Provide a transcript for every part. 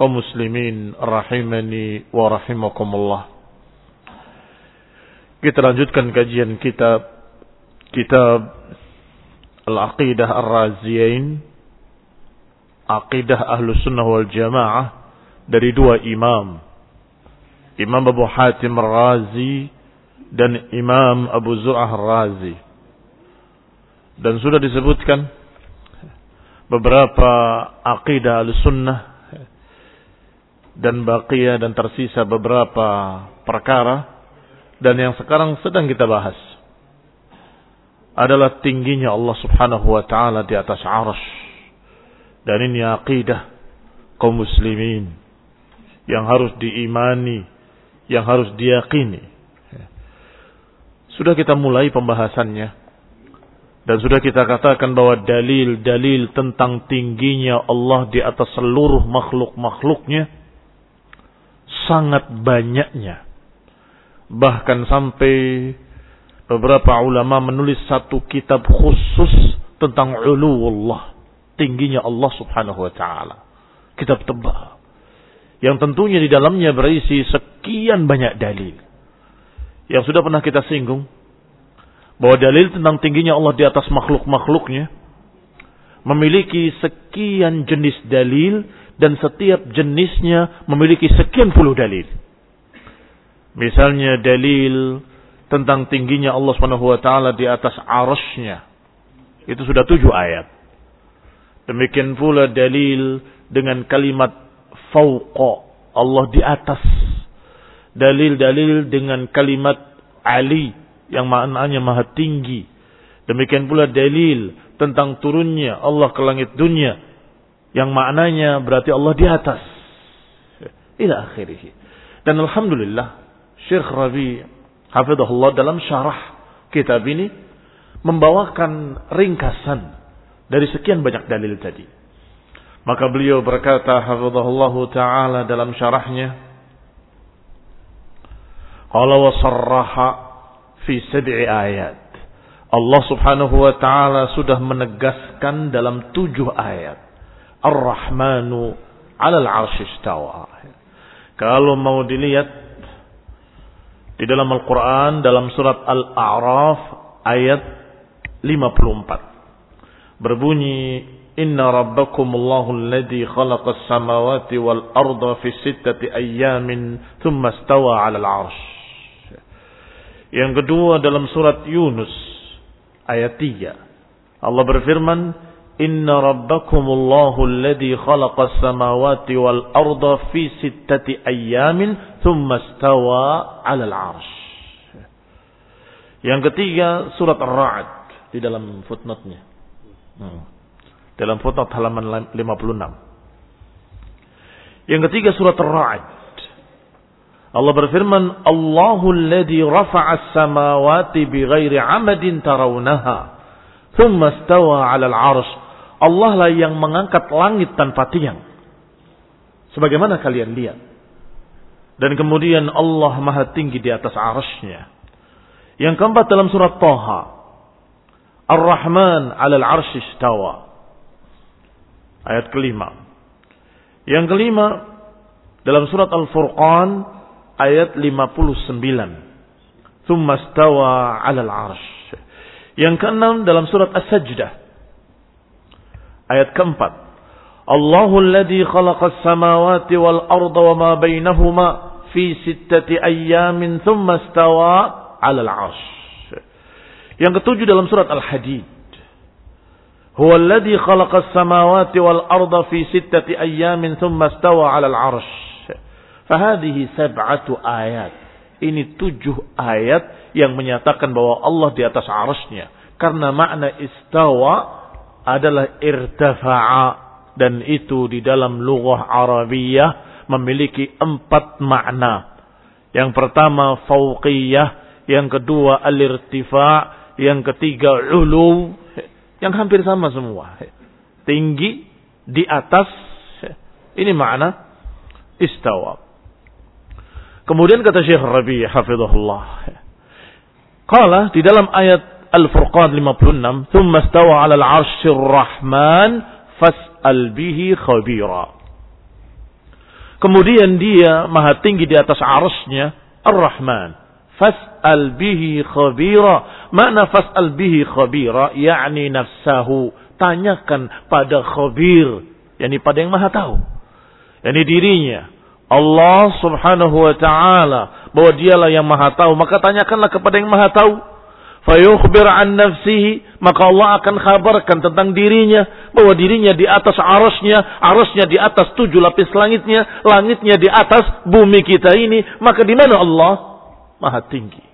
Kaum muslimin rahimani wa rahimakumullah. Kita lanjutkan kajian kitab kitab Al-Aqidah Ar-Raziyain Aqidah Ahlus Sunnah wal Jamaah dari dua imam. Imam Abu Hatim Ar-Razi dan Imam Abu Zur'ah Ar-Razi. Dan sudah disebutkan beberapa aqidah Al-Sunnah dan baqiyah dan tersisa beberapa perkara dan yang sekarang sedang kita bahas adalah tingginya Allah Subhanahu wa taala di atas arsy dan ini aqidah kaum muslimin yang harus diimani yang harus diyakini. Sudah kita mulai pembahasannya dan sudah kita katakan bahwa dalil-dalil tentang tingginya Allah di atas seluruh makhluk-makhluknya sangat banyaknya. Bahkan sampai beberapa ulama menulis satu kitab khusus tentang uluwullah. Tingginya Allah subhanahu wa ta'ala. Kitab tebal. Yang tentunya di dalamnya berisi sekian banyak dalil. Yang sudah pernah kita singgung. Bahwa dalil tentang tingginya Allah di atas makhluk-makhluknya. Memiliki sekian jenis dalil dan setiap jenisnya memiliki sekian puluh dalil. Misalnya dalil tentang tingginya Allah Subhanahu wa taala di atas arasnya. Itu sudah tujuh ayat. Demikian pula dalil dengan kalimat fauqa Allah di atas. Dalil-dalil dengan kalimat Ali yang maknanya maha tinggi. Demikian pula dalil tentang turunnya Allah ke langit dunia yang maknanya berarti Allah di atas. Ila akhirih. Dan Alhamdulillah, Syekh Rabi Hafidhullah dalam syarah kitab ini membawakan ringkasan dari sekian banyak dalil tadi. Maka beliau berkata Hafidhullah Ta'ala dalam syarahnya, Qala wa sarraha fi sab'i ayat. Allah subhanahu wa ta'ala sudah menegaskan dalam tujuh ayat Ar-Rahmanu 'alal 'arsy istawa. Kalau mau dilihat Di dalam Al-Quran, dalam surat Al-A'raf, ayat 54. Berbunyi, Inna rabbakumullahu alladhi khalaqas samawati wal arda fi sittati ayyamin thumma stawa 'alal 'arsy. Yang kedua dalam surat Yunus ayat 3. Allah berfirman, Inna rabbakumullahu alladhi khalaqas samawati wal arda fi sittati ayyamin thumma stawa 'alal 'arsy. Yang ketiga surat Ar-Ra'd di dalam footnote-nya. Hmm. Dalam footnote halaman 56. Yang ketiga surat Ar-Ra'd. Allah berfirman, Allahu alladhi rafa'a as-samawati bighairi 'amadin tarawnaha, thumma stawa 'alal 'arsy Allah lah yang mengangkat langit tanpa tiang. Sebagaimana kalian lihat. Dan kemudian Allah maha tinggi di atas arasnya. Yang keempat dalam surat Taha. Ar-Rahman alal arshi istawa. Ayat kelima. Yang kelima dalam surat Al-Furqan ayat 59. Thumma stawa alal arsh. Yang keenam dalam surat As-Sajdah Ayat keempat. Allahu alladhi khalaqas samawati wal arda wa ma bainahuma fi sittati ayyamin thumma istawa 'ala al-'arsy. Yang ketujuh dalam surat Al-Hadid. Huwa alladhi khalaqas samawati wal arda fi sittati ayyamin thumma istawa 'ala al-'arsy. Fahadhihi sab'atu ayat. Ini tujuh ayat yang menyatakan bahwa Allah di atas arasnya. Karena makna istawa adalah irtafa'a dan itu di dalam lughah Arabiyah memiliki empat makna. Yang pertama fauqiyah, yang kedua al-irtifa', yang ketiga ulu, yang hampir sama semua. Tinggi di atas ini makna istawa. Kemudian kata Syekh Rabi hafizahullah. Qala di dalam ayat Al-Furqan 56, "Tsumma stawa 'alal 'arsyir Rahman fas'al bihi khabira." Kemudian dia maha tinggi di atas arasnya Ar-Rahman. Fas'al bihi khabira. Makna fas'al bihi khabira yakni nafsahu. Tanyakan pada khabir, yakni pada yang maha tahu. yakni dirinya. Allah Subhanahu wa taala bahwa dialah yang maha tahu, maka tanyakanlah kepada yang maha tahu fayukhbir an nafsihi maka Allah akan kabarkan tentang dirinya bahwa dirinya di atas arasnya arasnya di atas tujuh lapis langitnya langitnya di atas bumi kita ini maka di mana Allah maha tinggi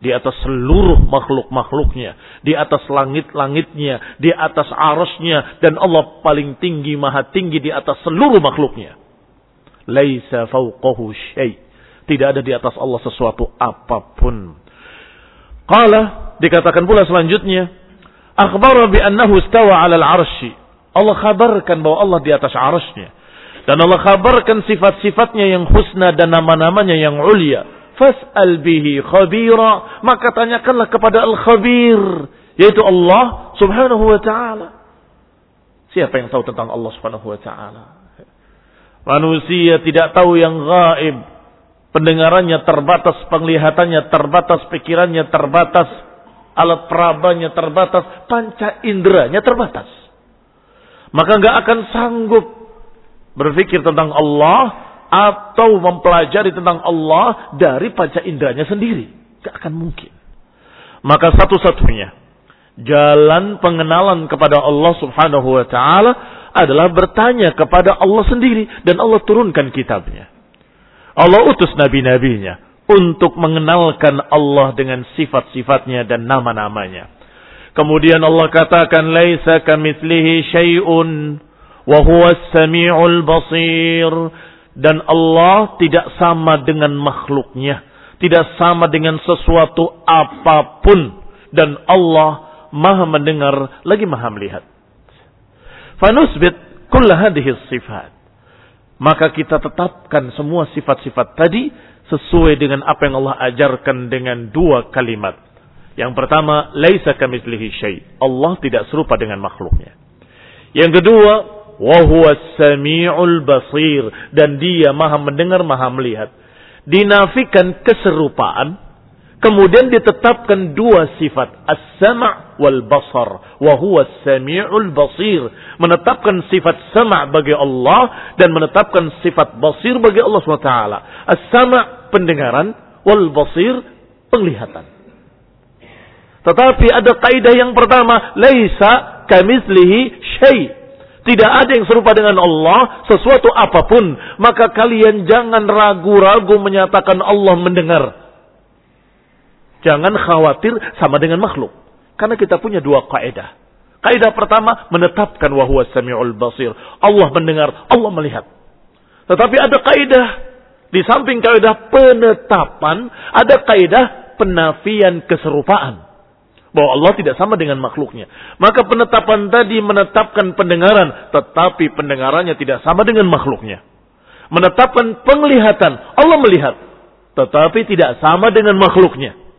di atas seluruh makhluk-makhluknya, di atas langit-langitnya, di atas arasnya, dan Allah paling tinggi, maha tinggi di atas seluruh makhluknya. Laisa fauqahu syai. Tidak ada di atas Allah sesuatu apa pun. Qala Dikatakan pula selanjutnya, akhbara bi annahu istawa 'alal 'arsy. Allah kabarkan bahwa Allah di atas arasnya. Dan Allah kabarkan sifat-sifatnya yang husna dan nama-namanya yang ulia. Fas'al bihi khabira. Maka tanyakanlah kepada al-khabir. Yaitu Allah subhanahu wa ta'ala. Siapa yang tahu tentang Allah subhanahu wa ta'ala? Manusia tidak tahu yang gaib. Pendengarannya terbatas, penglihatannya terbatas, pikirannya terbatas alat perabanya terbatas, panca inderanya terbatas. Maka nggak akan sanggup berpikir tentang Allah atau mempelajari tentang Allah dari panca inderanya sendiri. Gak akan mungkin. Maka satu-satunya jalan pengenalan kepada Allah Subhanahu wa taala adalah bertanya kepada Allah sendiri dan Allah turunkan kitabnya. Allah utus nabi-nabinya untuk mengenalkan Allah dengan sifat-sifatnya dan nama-namanya. Kemudian Allah katakan laisa kamitslihi syai'un wa huwa samiul basir dan Allah tidak sama dengan makhluknya, tidak sama dengan sesuatu apa pun dan Allah Maha mendengar lagi Maha melihat. Fanusbit kull hadhihi sifat. Maka kita tetapkan semua sifat-sifat tadi sesuai dengan apa yang Allah ajarkan dengan dua kalimat. Yang pertama, laisa kamitslihi syai. Allah tidak serupa dengan makhluknya. Yang kedua, wa huwa samiul basir dan dia Maha mendengar, Maha melihat. Dinafikan keserupaan Kemudian ditetapkan dua sifat. As-sama' wal basar. Wa huwa sami'ul basir. Menetapkan sifat sama' bagi Allah. Dan menetapkan sifat basir bagi Allah SWT. As-sama' pendengaran. Wal basir penglihatan. Tetapi ada kaidah yang pertama. Laisa kamislihi syai' Tidak ada yang serupa dengan Allah sesuatu apa pun. Maka kalian jangan ragu-ragu menyatakan Allah mendengar. Jangan khawatir sama dengan makhluk. Karena kita punya dua kaidah. Kaidah pertama menetapkan wahwa sami'ul basir. Allah mendengar, Allah melihat. Tetapi ada kaidah di samping kaidah penetapan, ada kaidah penafian keserupaan. Bahwa Allah tidak sama dengan makhluknya. Maka penetapan tadi menetapkan pendengaran. Tetapi pendengarannya tidak sama dengan makhluknya. Menetapkan penglihatan. Allah melihat. Tetapi tidak sama dengan makhluknya.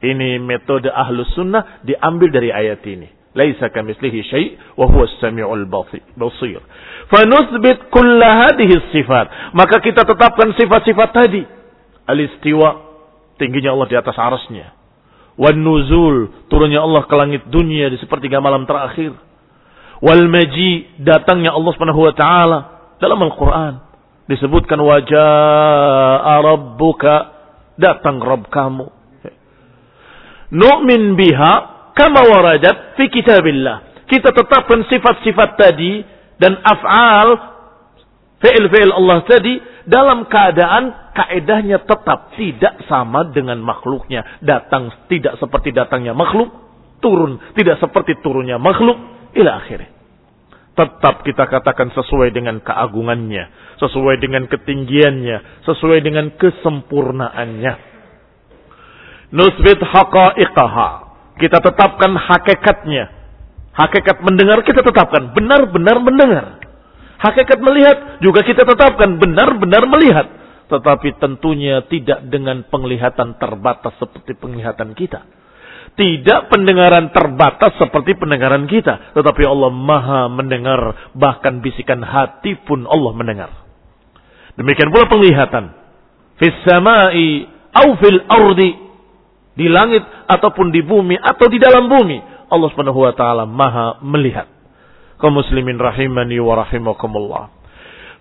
Ini metode ahlus sunnah diambil dari ayat ini. Laisa kamislihi syai' wa huwa as-sami'ul basir. Fanusbit kulla hadhihi sifat. Maka kita tetapkan sifat-sifat tadi. Al-istiwa, tingginya Allah di atas arasnya. Wan nuzul, turunnya Allah ke langit dunia di sepertiga malam terakhir. Wal maji, datangnya Allah Subhanahu wa taala dalam Al-Qur'an disebutkan wajah rabbuka, datang Rabb kamu nu'min biha kama waradat fi kitabillah. Kita tetapkan sifat-sifat tadi dan af'al fi'il-fi'il Allah tadi dalam keadaan kaedahnya tetap tidak sama dengan makhluknya. Datang tidak seperti datangnya makhluk, turun tidak seperti turunnya makhluk, ila akhirnya. Tetap kita katakan sesuai dengan keagungannya, sesuai dengan ketinggiannya, sesuai dengan kesempurnaannya nusbit haqa'iqaha. Kita tetapkan hakikatnya. Hakikat mendengar kita tetapkan. Benar-benar mendengar. Hakikat melihat juga kita tetapkan. Benar-benar melihat. Tetapi tentunya tidak dengan penglihatan terbatas seperti penglihatan kita. Tidak pendengaran terbatas seperti pendengaran kita. Tetapi Allah maha mendengar. Bahkan bisikan hati pun Allah mendengar. Demikian pula penglihatan. Fis samai au fil ardi di langit ataupun di bumi atau di dalam bumi. Allah Subhanahu wa taala Maha melihat. Kaum muslimin rahimani wa rahimakumullah.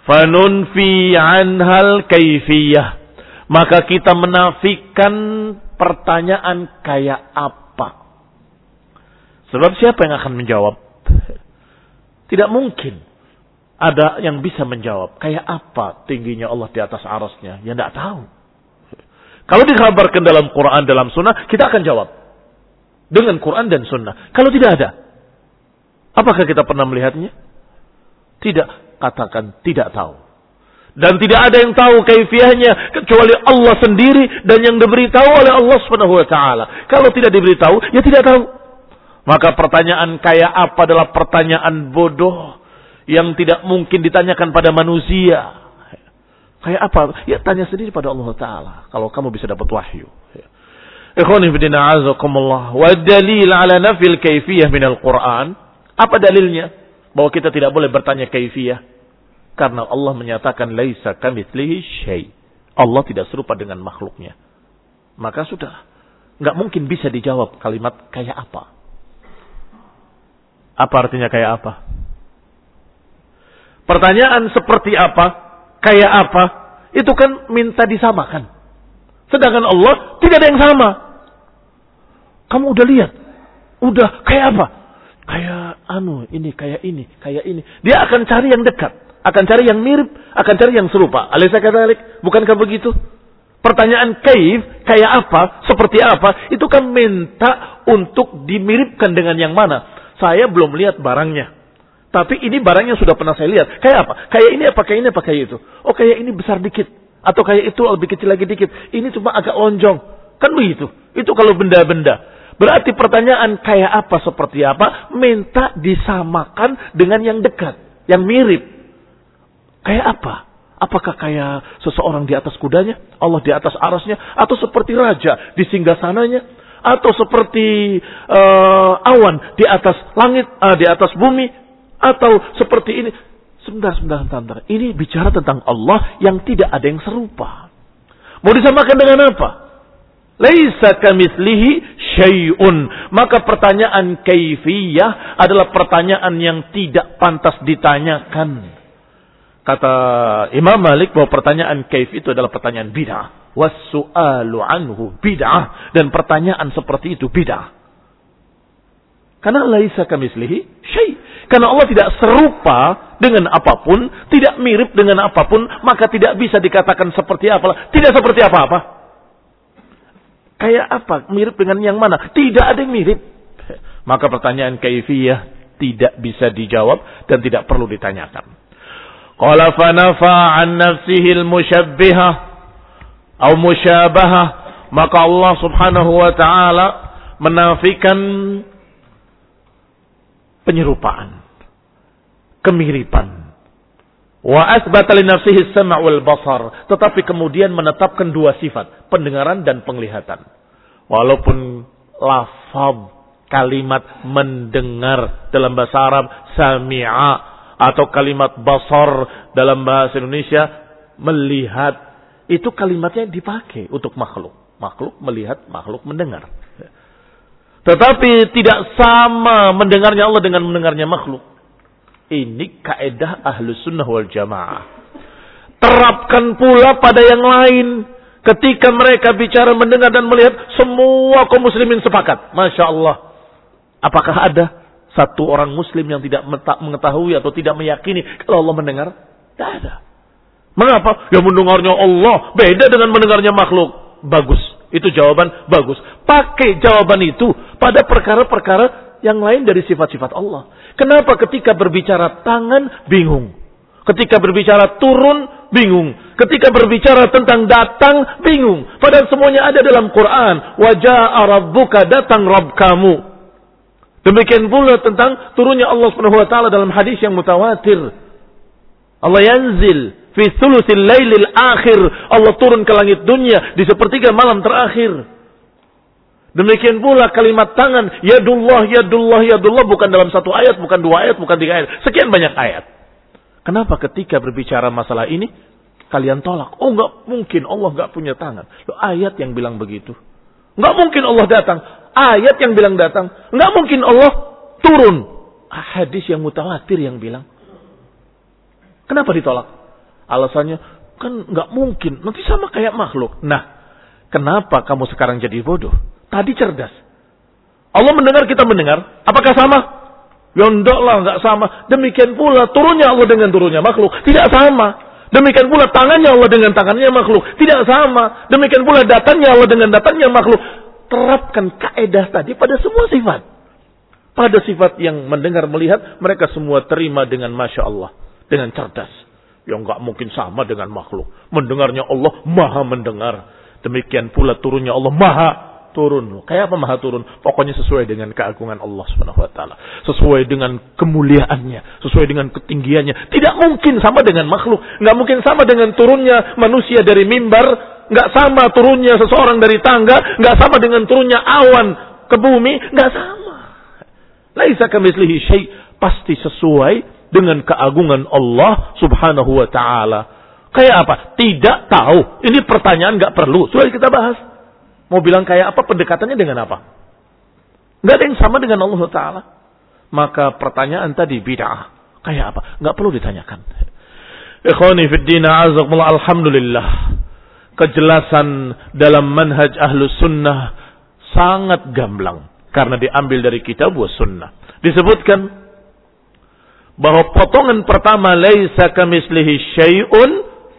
Fanunfi anhal kaifiyah. Maka kita menafikan pertanyaan kayak apa. Sebab siapa yang akan menjawab? Tidak mungkin ada yang bisa menjawab. Kayak apa tingginya Allah di atas arasnya? Ya tidak tahu. Kalau dikabarkan dalam Quran, dalam Sunnah, kita akan jawab. Dengan Quran dan Sunnah. Kalau tidak ada, apakah kita pernah melihatnya? Tidak. Katakan tidak tahu. Dan tidak ada yang tahu kaifiahnya kecuali Allah sendiri dan yang diberitahu oleh Allah Subhanahu wa taala. Kalau tidak diberitahu, ya tidak tahu. Maka pertanyaan kayak apa adalah pertanyaan bodoh yang tidak mungkin ditanyakan pada manusia. Kayak apa? Ya tanya sendiri pada Allah Ta'ala. Kalau kamu bisa dapat wahyu. Ya. Ikhwani bidina azakumullah. Wa dalil ala nafil kaifiyah minal Quran. Apa dalilnya? Bahwa kita tidak boleh bertanya kaifiyah. Karena Allah menyatakan laisa kamitslihi syai. Allah tidak serupa dengan makhluknya. Maka sudah. Nggak mungkin bisa dijawab kalimat kayak apa. Apa artinya kayak apa? Pertanyaan seperti apa kayak apa, itu kan minta disamakan. Sedangkan Allah tidak ada yang sama. Kamu udah lihat, udah kayak apa? Kayak anu, ini kayak ini, kayak ini. Dia akan cari yang dekat, akan cari yang mirip, akan cari yang serupa. Alisa kata bukankah begitu? Pertanyaan kaif, kayak apa, seperti apa, itu kan minta untuk dimiripkan dengan yang mana. Saya belum lihat barangnya. Tapi ini barang yang sudah pernah saya lihat. Kayak apa? Kayak ini apa? Kayak ini apa? Kayak itu. Oh kayak ini besar dikit. Atau kayak itu lebih kecil lagi dikit. Ini cuma agak lonjong. Kan begitu. Itu kalau benda-benda. Berarti pertanyaan kayak apa? Seperti apa? Minta disamakan dengan yang dekat. Yang mirip. Kayak apa? Apakah kayak seseorang di atas kudanya? Allah di atas arasnya? Atau seperti raja di singgah sananya? Atau seperti uh, awan di atas langit, uh, di atas bumi, atau seperti ini. Sebentar, sebentar, sebentar. Ini bicara tentang Allah yang tidak ada yang serupa. Mau disamakan dengan apa? Laisa kamitslihi syai'un. Maka pertanyaan kaifiyah adalah pertanyaan yang tidak pantas ditanyakan. Kata Imam Malik bahwa pertanyaan kaif itu adalah pertanyaan bid'ah. Wassu'alu anhu bid'ah. Dan pertanyaan seperti itu bid'ah. Karena laisa kamislihi syai. Karena Allah tidak serupa dengan apa pun, tidak mirip dengan apa pun, maka tidak bisa dikatakan seperti apa. Tidak seperti apa-apa. Kayak apa? Mirip dengan yang mana? Tidak ada yang mirip. Maka pertanyaan kaifiyah tidak bisa dijawab dan tidak perlu ditanyakan. Qala fanafa an nafsihi al-musyabbihah atau musyabahah maka Allah Subhanahu wa taala menafikan penyerupaan, kemiripan. Wa asbata li nafsihi sama' wal basar, tetapi kemudian menetapkan dua sifat, pendengaran dan penglihatan. Walaupun lafaz kalimat mendengar dalam bahasa Arab sami'a atau kalimat basar dalam bahasa Indonesia melihat itu kalimatnya dipakai untuk makhluk. Makhluk melihat, makhluk mendengar. Tetapi tidak sama mendengarnya Allah dengan mendengarnya makhluk. Ini kaedah ahlu sunnah wal jamaah. Terapkan pula pada yang lain. Ketika mereka bicara mendengar dan melihat semua kaum muslimin sepakat. Masya Allah. Apakah ada satu orang muslim yang tidak mengetahui atau tidak meyakini kalau Allah mendengar? Tidak ada. Mengapa? Ya mendengarnya Allah beda dengan mendengarnya makhluk. Bagus. Itu jawaban bagus. Pakai jawaban itu pada perkara-perkara yang lain dari sifat-sifat Allah. Kenapa ketika berbicara tangan bingung? Ketika berbicara turun bingung. Ketika berbicara tentang datang bingung. Padahal semuanya ada dalam Quran. Wajah rabbuka datang Rabb kamu. Demikian pula tentang turunnya Allah Subhanahu wa taala dalam hadis yang mutawatir. Allah yanzil fi thuluthil lailil akhir. Allah turun ke langit dunia di sepertiga malam terakhir. Demikian pula kalimat tangan, yadullah, yadullah, yadullah bukan dalam satu ayat, bukan dua ayat, bukan tiga ayat. Sekian banyak ayat. Kenapa ketika berbicara masalah ini, kalian tolak? Oh nggak mungkin Allah nggak punya tangan. Loh, ayat yang bilang begitu. Nggak mungkin Allah datang. Ayat yang bilang datang. Nggak mungkin Allah turun. Hadis yang mutawatir yang bilang. Kenapa ditolak? Alasannya, kan nggak mungkin. Nanti sama kayak makhluk. Nah, kenapa kamu sekarang jadi bodoh? Tadi cerdas. Allah mendengar, kita mendengar. Apakah sama? Ya lah, nggak sama. Demikian pula turunnya Allah dengan turunnya makhluk. Tidak sama. Demikian pula tangannya Allah dengan tangannya makhluk. Tidak sama. Demikian pula datangnya Allah dengan datangnya makhluk. Terapkan kaedah tadi pada semua sifat. Pada sifat yang mendengar melihat, mereka semua terima dengan Masya Allah. Dengan cerdas. Yang nggak mungkin sama dengan makhluk. Mendengarnya Allah maha mendengar. Demikian pula turunnya Allah maha turun. Kayak apa maha turun? Pokoknya sesuai dengan keagungan Allah Subhanahu wa taala. Sesuai dengan kemuliaannya, sesuai dengan ketinggiannya. Tidak mungkin sama dengan makhluk, nggak mungkin sama dengan turunnya manusia dari mimbar, nggak sama turunnya seseorang dari tangga, nggak sama dengan turunnya awan ke bumi, nggak sama. Laisa kamitslihi syai, pasti sesuai dengan keagungan Allah Subhanahu wa taala. Kayak apa? Tidak tahu. Ini pertanyaan nggak perlu. Sudah kita bahas. Mau bilang kayak apa pendekatannya dengan apa? Nggak ada yang sama dengan Allah Ta'ala. Maka pertanyaan tadi bid'ah. Kayak apa? Nggak perlu ditanyakan. Ikhwani fiddina azakumullah alhamdulillah. Kejelasan dalam manhaj ahlu sunnah sangat gamblang. Karena diambil dari kitab wa sunnah. Disebutkan bahwa potongan pertama laisa kamislihi syai'un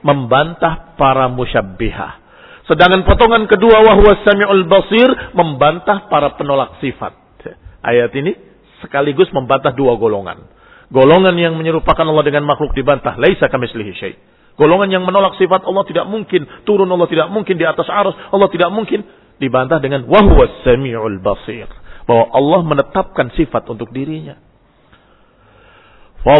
membantah para musyabbihah. Sedangkan potongan kedua wahwa sami'ul basir membantah para penolak sifat. Ayat ini sekaligus membantah dua golongan. Golongan yang menyerupakan Allah dengan makhluk dibantah. Laisa kamislihi syai. Golongan yang menolak sifat Allah tidak mungkin. Turun Allah tidak mungkin di atas arus. Allah tidak mungkin. Dibantah dengan wahwa sami'ul basir. Bahwa Allah menetapkan sifat untuk dirinya. Wa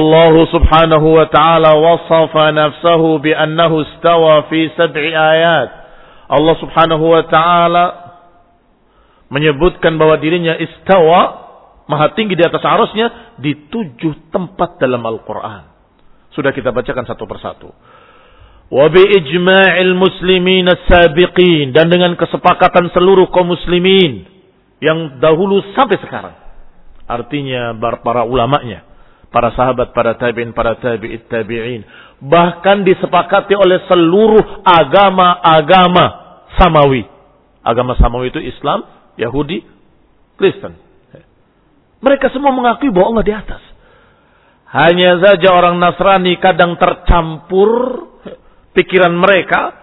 ta'ala wasafa nafsahu bi annahu istawa fi sab'i ayat. Allah Subhanahu wa taala menyebutkan bahwa dirinya istawa maha tinggi di atas arusnya di tujuh tempat dalam Al-Quran. Sudah kita bacakan satu persatu. wa bi ijma'il muslimin as-sabiqin dan dengan kesepakatan seluruh kaum muslimin yang dahulu sampai sekarang. Artinya para ulamanya, para sahabat, para tabi'in, para tabi'it tabi'in. Bahkan disepakati oleh seluruh agama-agama samawi. Agama samawi itu Islam, Yahudi, Kristen. Mereka semua mengakui bahwa Allah di atas. Hanya saja orang Nasrani kadang tercampur pikiran mereka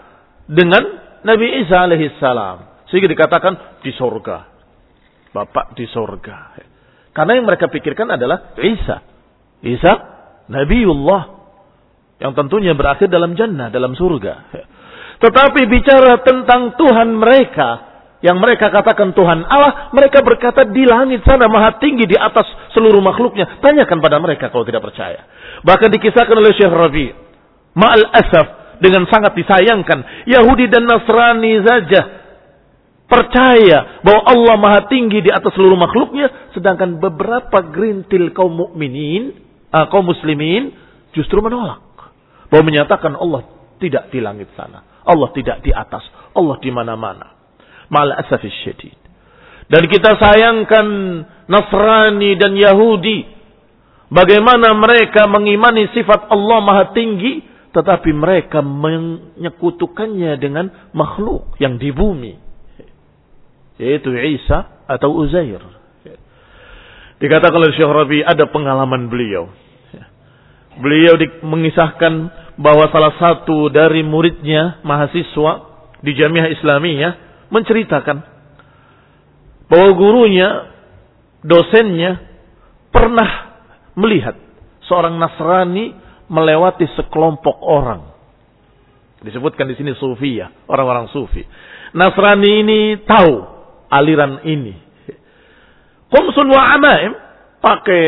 dengan Nabi Isa alaihissalam. Sehingga dikatakan di sorga. Bapak di sorga. Karena yang mereka pikirkan adalah Isa. Isa, Nabiullah. Yang tentunya berakhir dalam jannah, dalam surga. Tetapi bicara tentang Tuhan mereka, yang mereka katakan Tuhan Allah, mereka berkata di langit sana maha tinggi di atas seluruh makhluknya. Tanyakan pada mereka kalau tidak percaya. Bahkan dikisahkan oleh Syekh Rabi. Ma'al asaf dengan sangat disayangkan. Yahudi dan Nasrani saja percaya bahwa Allah maha tinggi di atas seluruh makhluknya. Sedangkan beberapa gerintil kaum mukminin, uh, kaum muslimin justru menolak. Bahwa menyatakan Allah tidak di langit sana. Allah tidak di atas. Allah di mana-mana. Mal asafis syadid. Dan kita sayangkan Nasrani dan Yahudi. Bagaimana mereka mengimani sifat Allah maha tinggi. Tetapi mereka menyekutukannya dengan makhluk yang di bumi. Yaitu Isa atau Uzair. Dikatakan oleh Syekh Rabi ada pengalaman beliau. Beliau mengisahkan bahwa salah satu dari muridnya mahasiswa di Jamiah Islamiyah menceritakan bahwa gurunya, dosennya pernah melihat seorang Nasrani melewati sekelompok orang. Disebutkan di sini sufi ya, orang-orang sufi. Nasrani ini tahu aliran ini. Qumsun wa amaim, pakai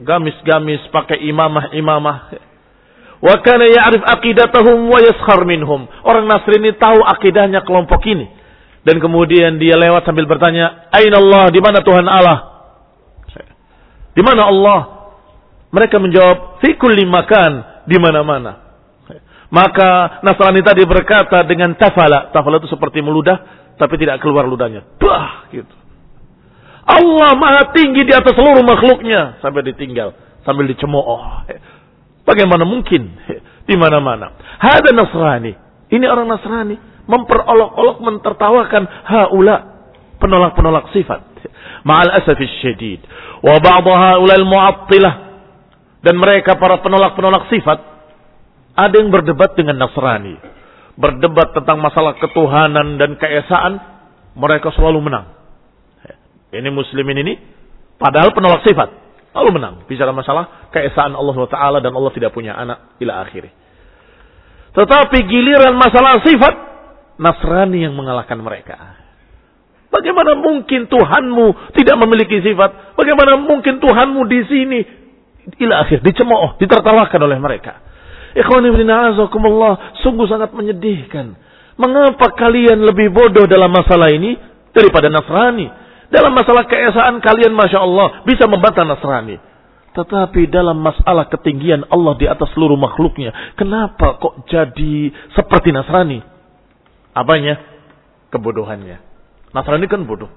gamis-gamis, pakai imamah-imamah. Wa kana ya'rif aqidatahum wa yaskhar minhum. Orang Nasrani tahu akidahnya kelompok ini dan kemudian dia lewat sambil bertanya, "Aina Allah? Di mana Tuhan Allah?" Di mana Allah? Mereka menjawab, "Fi kulli makan, di mana-mana." Maka Nasrani tadi berkata dengan tafala. Tafala itu seperti meludah tapi tidak keluar ludahnya. Bah gitu. Allah maha tinggi di atas seluruh makhluknya sampai ditinggal, sambil dicemooh. Bagaimana mungkin di mana-mana? Ada Nasrani. Ini orang Nasrani memperolok-olok mentertawakan haula penolak-penolak sifat. Ma'al asafis syadid. Wa ba'd haula al-mu'attilah dan mereka para penolak-penolak sifat ada yang berdebat dengan Nasrani. Berdebat tentang masalah ketuhanan dan keesaan, mereka selalu menang. Ini muslimin ini padahal penolak sifat, lalu menang bicara masalah keesaan Allah Taala dan Allah tidak punya anak ila akhirnya. Tetapi giliran masalah sifat Nasrani yang mengalahkan mereka. Bagaimana mungkin Tuhanmu tidak memiliki sifat? Bagaimana mungkin Tuhanmu di sini? Ila akhir, dicemooh, ditertawakan oleh mereka. Ikhwan ibn a'azakumullah, sungguh sangat menyedihkan. Mengapa kalian lebih bodoh dalam masalah ini daripada Nasrani? Dalam masalah keesaan kalian Masya Allah bisa membantah Nasrani. Tetapi dalam masalah ketinggian Allah di atas seluruh makhluknya. Kenapa kok jadi seperti Nasrani? Apanya? Kebodohannya. Nasrani kan bodoh.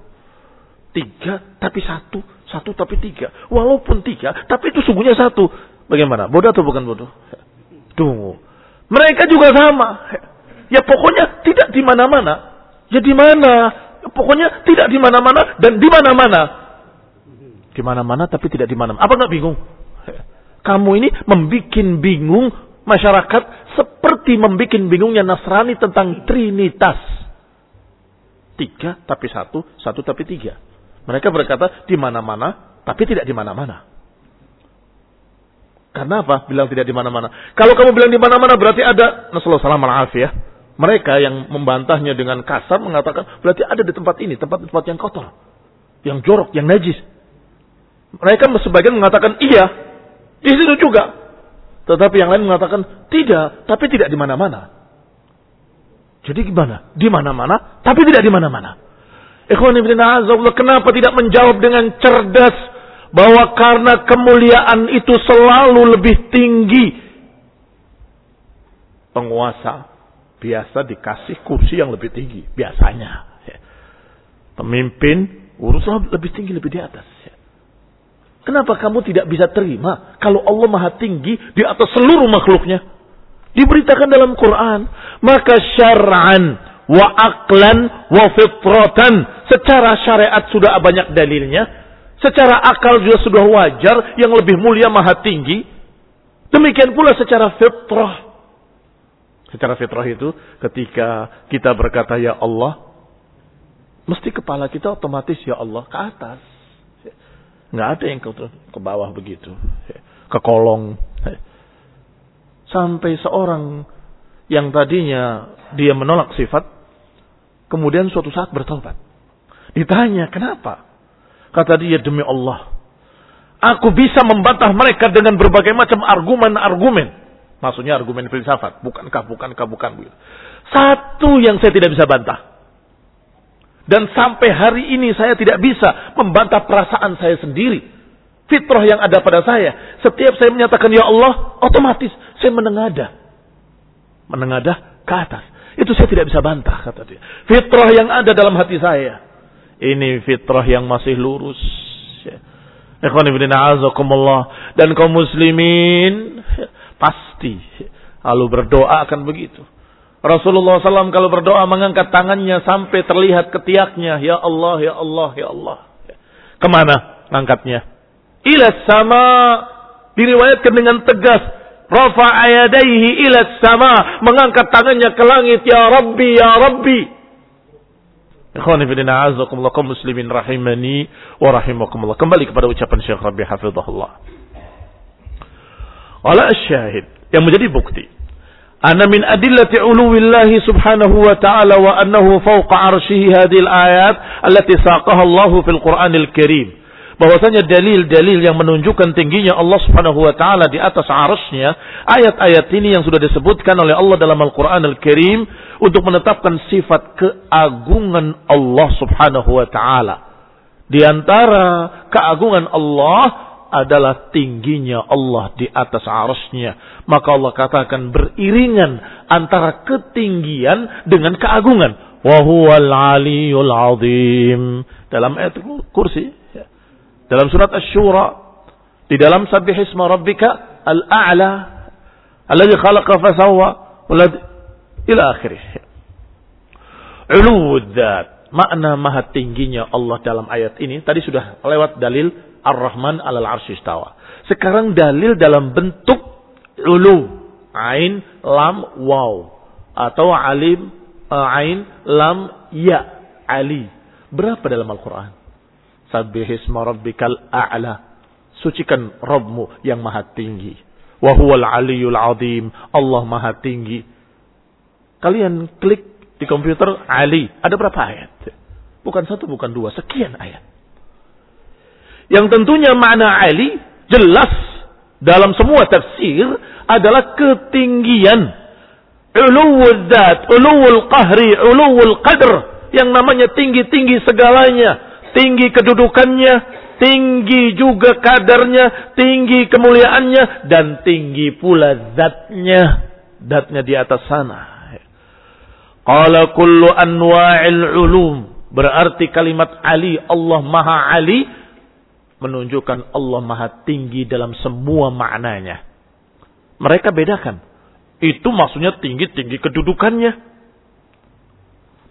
Tiga tapi satu. Satu tapi tiga. Walaupun tiga, tapi itu sungguhnya satu. Bagaimana? Bodoh atau bukan bodoh? Tunggu. Mereka juga sama. Ya pokoknya tidak di mana-mana. Ya di mana? Pokoknya tidak di mana-mana dan di mana-mana. Di mana-mana tapi tidak di mana-mana. Apa nggak bingung? Kamu ini membuat bingung masyarakat seperti membuat bingungnya Nasrani tentang Trinitas. Tiga tapi satu, satu tapi tiga. Mereka berkata di mana-mana, tapi tidak di mana-mana. Karena apa? Bilang tidak di mana-mana. Kalau kamu bilang di mana-mana berarti ada Nasallahu salam ya. Mereka yang membantahnya dengan kasar mengatakan berarti ada di tempat ini, tempat-tempat yang kotor, yang jorok, yang najis. Mereka sebagian mengatakan iya, di situ juga. Tetapi yang lain mengatakan tidak, tapi tidak di mana-mana. Jadi gimana? Di mana-mana, tapi tidak di mana-mana. Ikhwan ibn kenapa tidak menjawab dengan cerdas bahwa karena kemuliaan itu selalu lebih tinggi penguasa biasa dikasih kursi yang lebih tinggi biasanya. Pemimpin urusan lebih tinggi lebih di atas. Kenapa kamu tidak bisa terima kalau Allah maha tinggi di atas seluruh makhluknya? Diberitakan dalam Quran. Maka syar'an wa aklan wa fitratan. Secara syariat sudah banyak dalilnya. Secara akal juga sudah wajar yang lebih mulia maha tinggi. Demikian pula secara fitrah. Secara fitrah itu ketika kita berkata ya Allah. Mesti kepala kita otomatis ya Allah ke atas. Nggak ada yang ke, ke bawah begitu. Ke kolong. Sampai seorang yang tadinya dia menolak sifat. Kemudian suatu saat bertobat. Ditanya kenapa? Kata dia demi Allah. Aku bisa membantah mereka dengan berbagai macam argumen-argumen. Maksudnya argumen filsafat. Bukankah, bukankah, bukan. Satu yang saya tidak bisa bantah. Dan sampai hari ini saya tidak bisa membantah perasaan saya sendiri. Fitrah yang ada pada saya. Setiap saya menyatakan ya Allah, otomatis saya menengadah. Menengadah ke atas. Itu saya tidak bisa bantah, kata dia. Fitrah yang ada dalam hati saya. Ini fitrah yang masih lurus. Dan kaum muslimin pasti lalu berdoa akan begitu. Rasulullah SAW kalau berdoa mengangkat tangannya sampai terlihat ketiaknya. Ya Allah, ya Allah, ya Allah. Ke mana angkatnya? Ila sama. Diriwayatkan dengan tegas. Rafa ayadaihi ila sama. Mengangkat tangannya ke langit. Ya Rabbi, ya Rabbi. Ikhwanifidina azakumullah kaum muslimin rahimani wa. Kembali kepada ucapan Syekh Rabbi hafizahullah ala syahid yang menjadi bukti. Ana min adillati uluwillahi subhanahu wa ta'ala wa annahu fawqa arsyihi hadhil ayat allati saqaha Allah fil Qur'anil Karim. Bahwasanya dalil-dalil yang menunjukkan tingginya Allah Subhanahu wa taala di atas arasnya ayat-ayat ini yang sudah disebutkan oleh Allah dalam Al-Qur'an Al-Karim untuk menetapkan sifat keagungan Allah Subhanahu wa taala. Di antara keagungan Allah adalah tingginya Allah di atas arasnya. Maka Allah katakan beriringan antara ketinggian dengan keagungan. Wahuwal aliyul azim. Dalam ayat kursi. Ya. Dalam surat Ash-Shura. Di dalam sabihisma rabbika al-a'la. Alladhi khalaqa fasawwa. Ila akhirih. Uluwud Makna maha tingginya Allah dalam ayat ini. Tadi sudah lewat dalil Ar-Rahman alal arsy istawa. Sekarang dalil dalam bentuk ulu. Ain, lam, waw. Atau alim, uh, ain, lam, ya. Ali. Berapa dalam Al-Quran? Sabbihisma rabbikal a'la. Sucikan Rabbmu yang maha tinggi. Wahuwal aliyul azim. Allah maha tinggi. Kalian klik di komputer Ali. Ada berapa ayat? Bukan satu, bukan dua. Sekian ayat. Yang tentunya makna Ali jelas dalam semua tafsir adalah ketinggian. Uluwul zat, uluwul qahri, uluwul qadr. Yang namanya tinggi-tinggi segalanya. Tinggi kedudukannya, tinggi juga kadarnya, tinggi kemuliaannya, dan tinggi pula zatnya. Zatnya di atas sana. Qala kullu anwa'il ulum. Berarti kalimat Ali, Allah Maha Ali, menunjukkan Allah Maha Tinggi dalam semua maknanya. Mereka bedakan. Itu maksudnya tinggi-tinggi kedudukannya.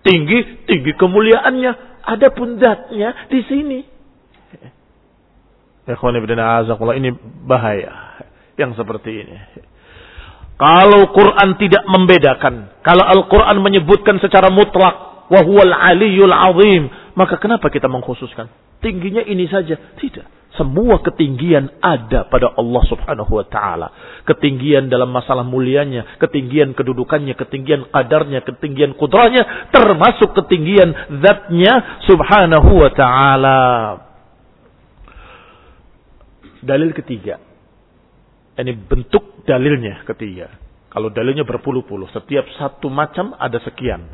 Tinggi-tinggi kemuliaannya. Ada pun zatnya di sini. Ini bahaya. Yang seperti ini. Kalau Quran tidak membedakan. Kalau Al-Quran menyebutkan secara mutlak. Wahuwal aliyul azim. Maka kenapa kita mengkhususkan? Tingginya ini saja. Tidak. Semua ketinggian ada pada Allah subhanahu wa ta'ala. Ketinggian dalam masalah mulianya, ketinggian kedudukannya, ketinggian kadarnya, ketinggian kudrahnya, termasuk ketinggian zatnya subhanahu wa ta'ala. Dalil ketiga. Ini bentuk dalilnya ketiga. Kalau dalilnya berpuluh-puluh, setiap satu macam ada sekian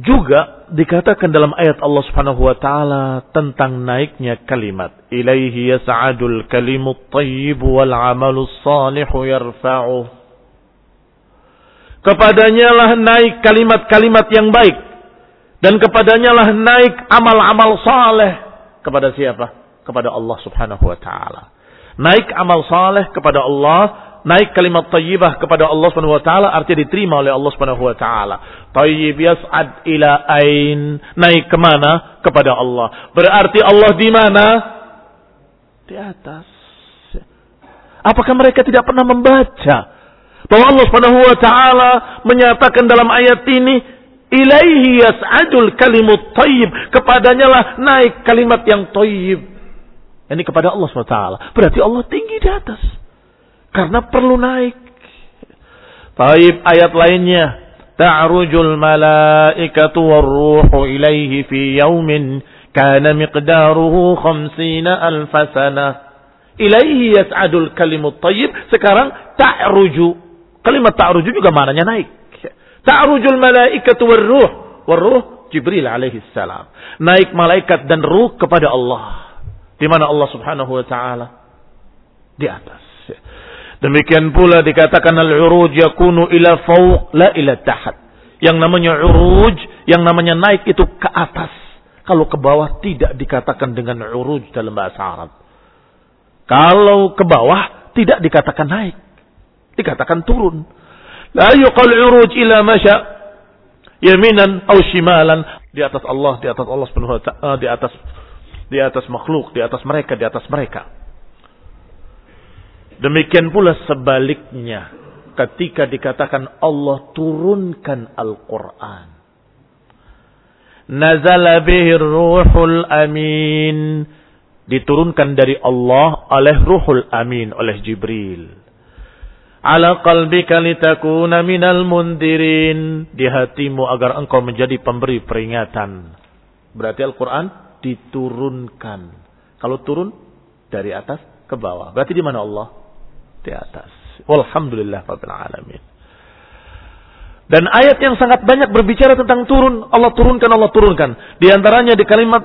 juga dikatakan dalam ayat Allah Subhanahu wa taala tentang naiknya kalimat ilaihi yas'adul kalimut thayyib wal 'amalus salihu yarfa'u Kepadanya lah naik kalimat-kalimat yang baik. Dan kepadanya lah naik amal-amal saleh. Kepada siapa? Kepada Allah subhanahu wa ta'ala. Naik amal saleh kepada Allah naik kalimat tayyibah kepada Allah Subhanahu wa taala artinya diterima oleh Allah Subhanahu wa taala. Tayyib yas'ad ila ain, naik ke mana? Kepada Allah. Berarti Allah di mana? Di atas. Apakah mereka tidak pernah membaca bahwa Allah Subhanahu wa taala menyatakan dalam ayat ini ilaihi yas'adul kalimut tayyib, kepadanya lah naik kalimat yang tayyib. Ini kepada Allah SWT. Berarti Allah tinggi di atas. Karena perlu naik. Taib ayat lainnya. Ta'rujul malaikatu warruhu ilaihi fi yaumin kana miqdaruhu khamsina alfasana. Ilaihi yas'adul kalimut tayyib. Sekarang ta'ruju. Kalimat ta'ruju juga maknanya naik. Ta'rujul malaikatu warruh. Warruh Jibril alaihi salam. Naik malaikat dan ruh kepada Allah. Di mana Allah subhanahu wa ta'ala? Di atas. Demikian pula dikatakan al-uruj yakunu ila fauq la ila tahat. Yang namanya uruj, yang namanya naik itu ke atas. Kalau ke bawah tidak dikatakan dengan uruj dalam bahasa Arab. Kalau ke bawah tidak dikatakan naik. Dikatakan turun. La yuqal uruj ila masya yaminan atau shimalan di atas Allah, di atas Allah subhanahu wa ta'ala, di atas di atas makhluk, di atas mereka, di atas mereka. Demikian pula sebaliknya ketika dikatakan Allah turunkan Al-Quran. Nazala bihir ruhul amin. Diturunkan dari Allah oleh ruhul amin, oleh Jibril. Ala qalbika litakuna minal mundirin. Di hatimu agar engkau menjadi pemberi peringatan. Berarti Al-Quran diturunkan. Kalau turun dari atas ke bawah. Berarti di mana Allah? Di atas. Walhamdulillah rabbil alamin. Dan ayat yang sangat banyak berbicara tentang turun, Allah turunkan, Allah turunkan. Di antaranya di kalimat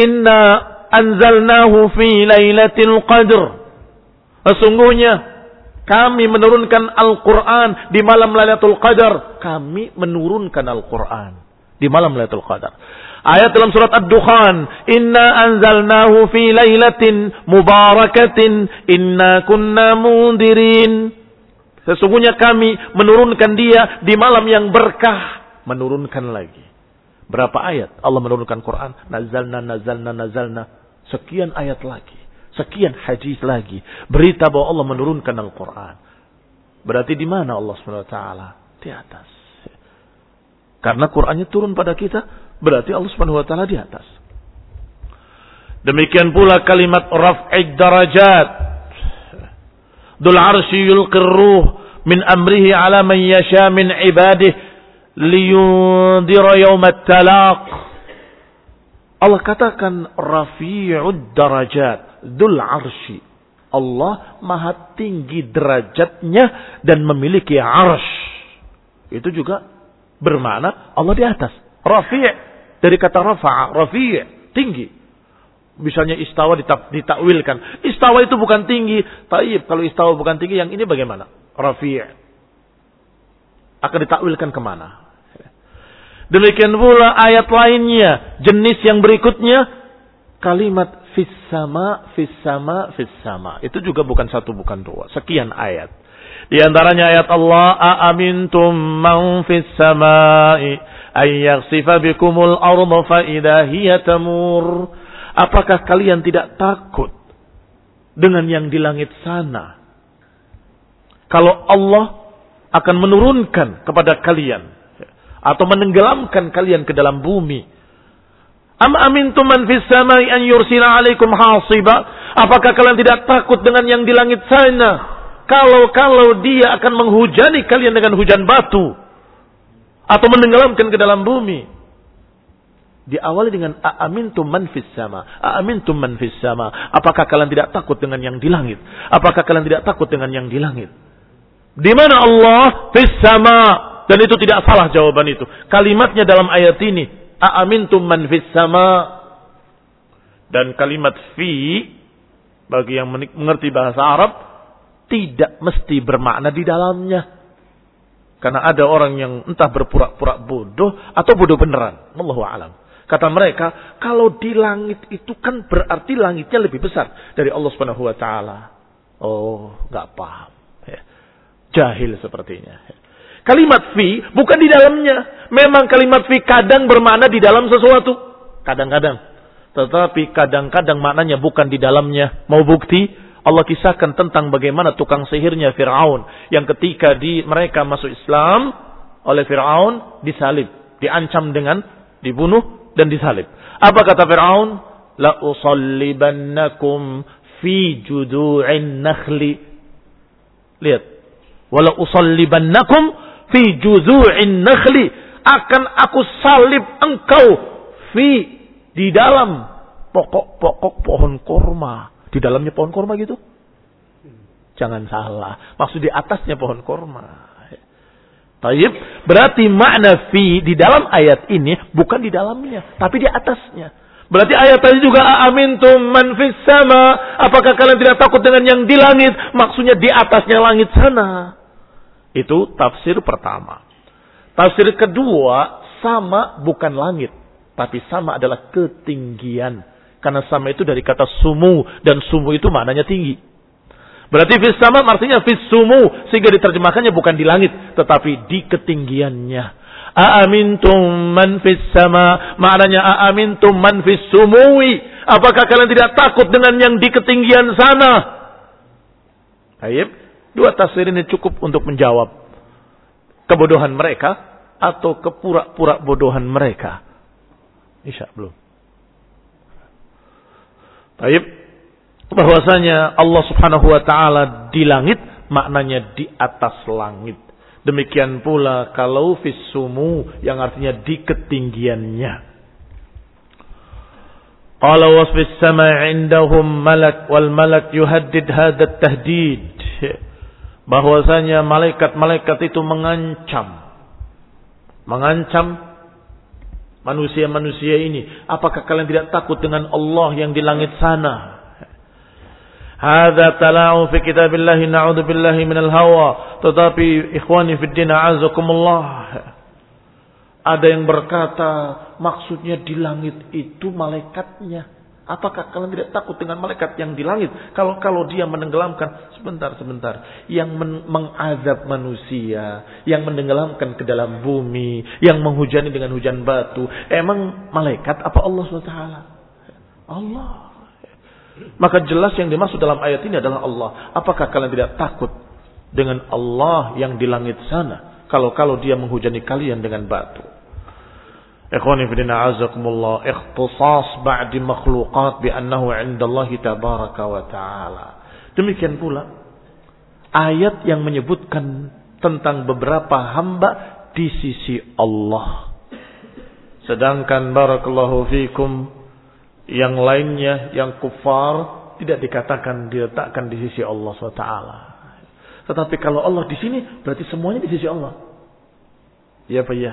Inna anzalnahu fi lailatul qadr. Sesungguhnya kami menurunkan Al-Quran di malam Lailatul Qadar. Kami menurunkan Al-Quran di malam Lailatul Qadar. Ayat dalam surat Ad-Dukhan, "Inna anzalnahu fi lailatin mubarakatin, inna kunna mundirin." Sesungguhnya kami menurunkan dia di malam yang berkah, menurunkan lagi. Berapa ayat Allah menurunkan Quran? Nazalna, nazalna, nazalna. Sekian ayat lagi. Sekian hadis lagi. Berita bahwa Allah menurunkan Al-Quran. Berarti di mana Allah SWT? Di atas. Karena Qurannya turun pada kita, Berarti Allah Subhanahu wa taala di atas. Demikian pula kalimat raf'id darajat. Dul arsy yulqir ruh min amrihi ala man yasha min ibadihi liyundira yaum at-talaq. Allah katakan rafi'ud darajat, dul arsy. Allah maha tinggi derajatnya dan memiliki arsh. Itu juga bermakna Allah di atas. Rafi' Dari kata rafa'a, rafi' tinggi. Misalnya istawa ditakwilkan. Istawa itu bukan tinggi. Taib, kalau istawa bukan tinggi, yang ini bagaimana? Rafi' akan ditakwilkan ke mana? Demikian pula ayat lainnya, jenis yang berikutnya, kalimat fis sama, fis sama, fis sama. Itu juga bukan satu, bukan dua. Sekian ayat. Di antaranya ayat Allah, "Aamintum man fis samai ayyaghsifa bikumul arda fa hiya tamur. Apakah kalian tidak takut dengan yang di langit sana? Kalau Allah akan menurunkan kepada kalian atau menenggelamkan kalian ke dalam bumi. Am amintum man fis samai an yursila alaikum hasiba? Apakah kalian tidak takut dengan yang di langit sana? Kalau-kalau dia akan menghujani kalian dengan hujan batu atau menenggelamkan ke dalam bumi. Diawali dengan aamintum man fis sama. Aamintum man fis sama. Apakah kalian tidak takut dengan yang di langit? Apakah kalian tidak takut dengan yang di langit? Di mana Allah fis sama? Dan itu tidak salah jawaban itu. Kalimatnya dalam ayat ini, aamintum man fis sama. Dan kalimat fi bagi yang mengerti bahasa Arab tidak mesti bermakna di dalamnya. Karena ada orang yang entah berpura-pura bodoh atau bodoh beneran. Allahu alam. Kata mereka, kalau di langit itu kan berarti langitnya lebih besar dari Allah Subhanahu wa taala. Oh, nggak paham. Ya. Jahil sepertinya. Kalimat fi bukan di dalamnya. Memang kalimat fi kadang bermakna di dalam sesuatu. Kadang-kadang. Tetapi kadang-kadang maknanya bukan di dalamnya. Mau bukti? Allah kisahkan tentang bagaimana tukang sihirnya Fir'aun. Yang ketika di mereka masuk Islam oleh Fir'aun disalib. Diancam dengan dibunuh dan disalib. Apa kata Fir'aun? La usallibannakum fi judu'in nakhli. Lihat. Wala usallibannakum fi judu'in nakhli. Akan aku salib engkau fi di dalam pokok-pokok pohon kurma di dalamnya pohon korma gitu? Jangan salah. Maksud di atasnya pohon korma. Taib. Berarti makna fi di dalam ayat ini bukan di dalamnya, tapi di atasnya. Berarti ayat tadi juga amintum man fis sama. Apakah kalian tidak takut dengan yang di langit? Maksudnya di atasnya langit sana. Itu tafsir pertama. Tafsir kedua, sama bukan langit, tapi sama adalah ketinggian. Karena sama itu dari kata sumu dan sumu itu maknanya tinggi. Berarti fis sama artinya fis sumu sehingga diterjemahkannya bukan di langit tetapi di ketinggiannya. Aamintum man fis sama maknanya aamintum man fis sumui. Apakah kalian tidak takut dengan yang di ketinggian sana? Baik, dua tafsir ini cukup untuk menjawab kebodohan mereka atau kepura-pura bodohan mereka. Isya belum. Baik. Bahwasanya Allah Subhanahu wa taala di langit maknanya di atas langit. Demikian pula kalau fisumu yang artinya di ketinggiannya. Qala wasfis sama' indahum malak wal malak yuhaddid hadha tahdid. Bahwasanya malaikat-malaikat itu mengancam mengancam manusia-manusia ini. Apakah kalian tidak takut dengan Allah yang di langit sana? Hada tala'u fi kitabillahi na'udhu billahi minal hawa. Tetapi ikhwani fi din a'azakumullah. Ada yang berkata maksudnya di langit itu malaikatnya. Apakah kalian tidak takut dengan malaikat yang di langit? Kalau kalau dia menenggelamkan sebentar sebentar, yang men mengazab manusia, yang menenggelamkan ke dalam bumi, yang menghujani dengan hujan batu, emang malaikat apa Allah SWT? Allah. Maka jelas yang dimaksud dalam ayat ini adalah Allah. Apakah kalian tidak takut dengan Allah yang di langit sana? Kalau kalau dia menghujani kalian dengan batu. Ikhwani fidina azakumullah ikhtisas ba'di makhluqat bi'annahu indallahi tabaraka wa ta'ala. Demikian pula ayat yang menyebutkan tentang beberapa hamba di sisi Allah. Sedangkan barakallahu fikum yang lainnya yang kufar tidak dikatakan diletakkan di sisi Allah SWT. Tetapi kalau Allah di sini berarti semuanya di sisi Allah. Iya Pak ya.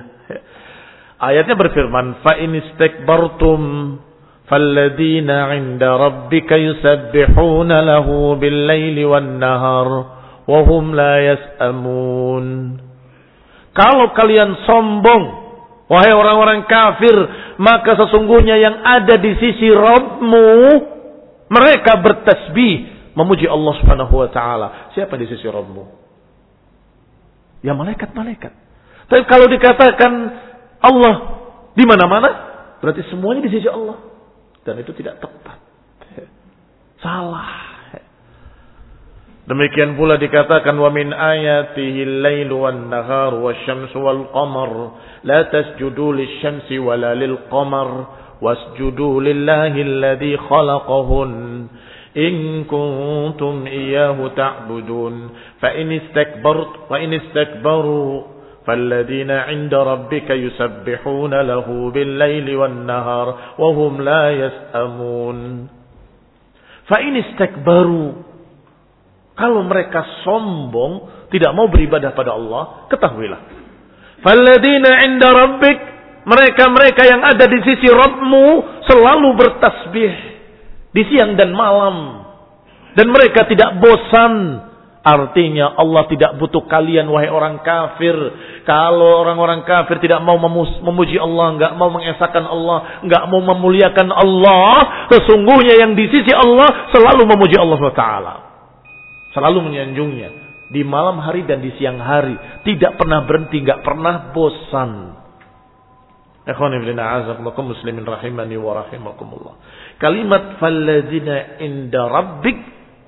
Ayatnya berfirman, "Fa in istakbartum falladzina 'inda rabbika yusabbihuna lahu bil-laili wan-nahar wa hum la yas'amun." Kalau kalian sombong, wahai orang-orang kafir, maka sesungguhnya yang ada di sisi Rabbmu mereka bertasbih memuji Allah Subhanahu wa taala. Siapa di sisi Rabbmu? Ya malaikat-malaikat. Tapi kalau dikatakan Allah di mana-mana, berarti semuanya di sisi Allah. Dan itu tidak tepat. Salah. Demikian pula dikatakan wa min ayatihi al-lail wan nahar wasyamsu wal qamar la tasjudu lisyamsi wala lil qamar wasjudu lillahi alladhi khalaqahun in kuntum iyyahu ta'budun fa in istakbartu wa in istakbaru فالذين عند ربك يسبحون له بالليل والنهار وهم لا يسأمون فإن استكبروا kalau mereka sombong tidak mau beribadah pada Allah ketahuilah فالذين عند ربك mereka-mereka yang ada di sisi Rabbmu selalu bertasbih di siang dan malam dan mereka tidak bosan Artinya Allah tidak butuh kalian wahai orang kafir. Kalau orang-orang kafir tidak mau memuji Allah, nggak mau mengesahkan Allah, nggak mau memuliakan Allah, sesungguhnya yang di sisi Allah selalu memuji Allah SWT. Selalu menyanjungnya di malam hari dan di siang hari, tidak pernah berhenti, nggak pernah bosan. muslimin rahimani wa rahimakumullah. Kalimat falladzina inda rabbik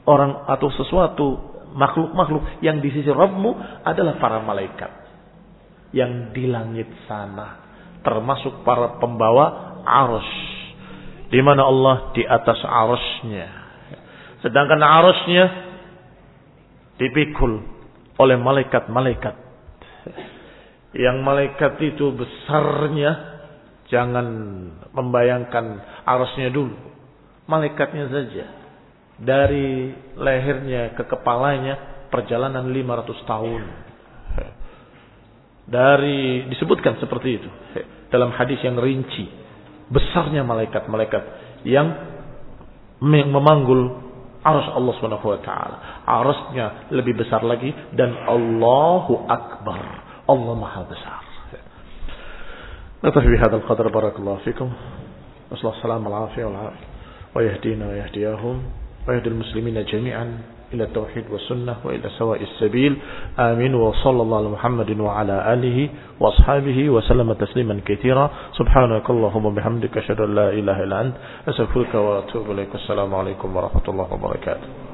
orang atau sesuatu makhluk-makhluk yang di sisi Rabbmu adalah para malaikat yang di langit sana termasuk para pembawa arus di mana Allah di atas arusnya. Sedangkan arusnya dipikul oleh malaikat-malaikat. Yang malaikat itu besarnya jangan membayangkan arusnya dulu malaikatnya saja dari lehernya ke kepalanya perjalanan 500 tahun. Dari disebutkan seperti itu dalam hadis yang rinci besarnya malaikat-malaikat yang memanggul arus Allah Subhanahu wa taala. Arusnya lebih besar lagi dan Allahu akbar. Allah Maha besar. نكتفي بهذا القدر بارك الله فيكم نسأل الله السلامة والعافية ويهدينا ويهديهم ويهدي المسلمين جميعا إلى التوحيد والسنة وإلى سواء السبيل. آمين. وصلى الله على محمد وعلى آله وأصحابه وسلم تسليما كثيرا. سبحانك اللهم وبحمدك أشهد أن لا إله إلا أنت. أستغفرك وأتوب إليك. السلام عليكم ورحمة الله وبركاته.